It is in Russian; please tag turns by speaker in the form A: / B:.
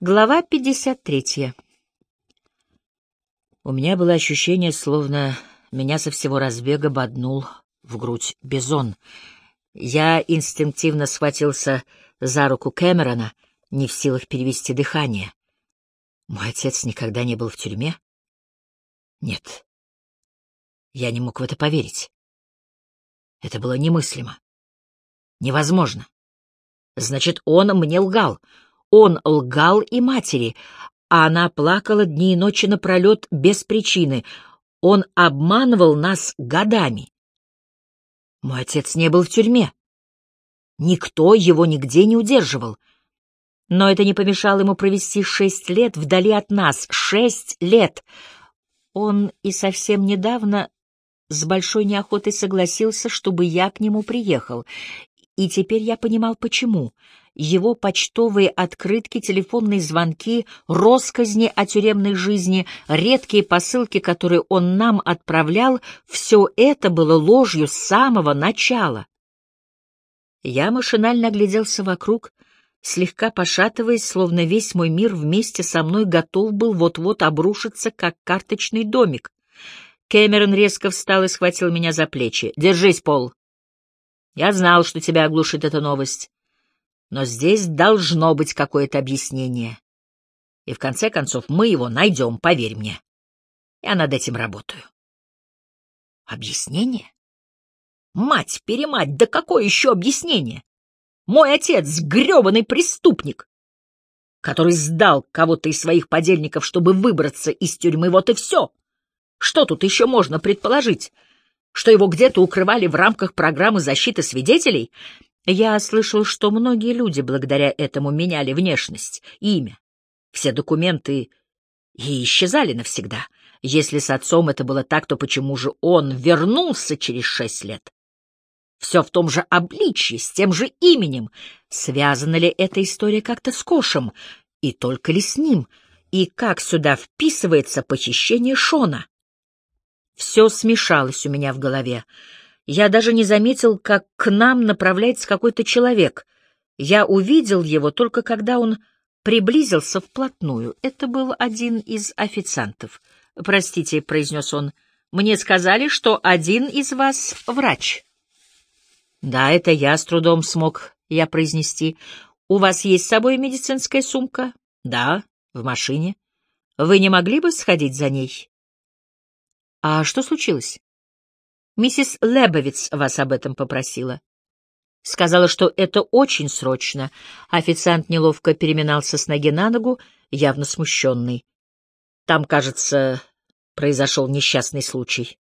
A: Глава 53. У меня было ощущение, словно меня со всего разбега боднул в грудь бизон. Я инстинктивно схватился за руку Кэмерона, не в силах перевести дыхание. Мой отец никогда не был в тюрьме? Нет. Я не мог в это поверить. Это было немыслимо. Невозможно. Значит, он мне лгал. Он лгал и матери, а она плакала дни и ночи напролет без причины. Он обманывал нас годами. Мой отец не был в тюрьме. Никто его нигде не удерживал. Но это не помешало ему провести шесть лет вдали от нас. Шесть лет! Он и совсем недавно с большой неохотой согласился, чтобы я к нему приехал. И теперь я понимал, почему. Его почтовые открытки, телефонные звонки, росказни о тюремной жизни, редкие посылки, которые он нам отправлял, все это было ложью с самого начала. Я машинально огляделся вокруг, слегка пошатываясь, словно весь мой мир вместе со мной готов был вот-вот обрушиться, как карточный домик. Кэмерон резко встал и схватил меня за плечи. «Держись, Пол!» Я знал, что тебя оглушит эта новость. Но здесь должно быть какое-то объяснение. И в конце концов мы его найдем, поверь мне. Я над этим работаю. Объяснение? Мать-перемать, да какое еще объяснение? Мой отец — гребаный преступник, который сдал кого-то из своих подельников, чтобы выбраться из тюрьмы, вот и все. Что тут еще можно предположить? Что его где-то укрывали в рамках программы защиты свидетелей, я слышал, что многие люди благодаря этому меняли внешность, имя, все документы и исчезали навсегда. Если с отцом это было так, то почему же он вернулся через шесть лет? Все в том же обличье, с тем же именем. Связана ли эта история как-то с Кошем? И только ли с ним? И как сюда вписывается похищение Шона? Все смешалось у меня в голове. Я даже не заметил, как к нам направляется какой-то человек. Я увидел его только когда он приблизился вплотную. Это был один из официантов. «Простите», — произнес он, — «мне сказали, что один из вас врач». «Да, это я с трудом смог я произнести. У вас есть с собой медицинская сумка?» «Да, в машине. Вы не могли бы сходить за ней?» А что случилось? Миссис Лебовиц вас об этом попросила. Сказала, что это очень срочно. Официант неловко переминался с ноги на ногу, явно смущенный. Там, кажется, произошел несчастный случай.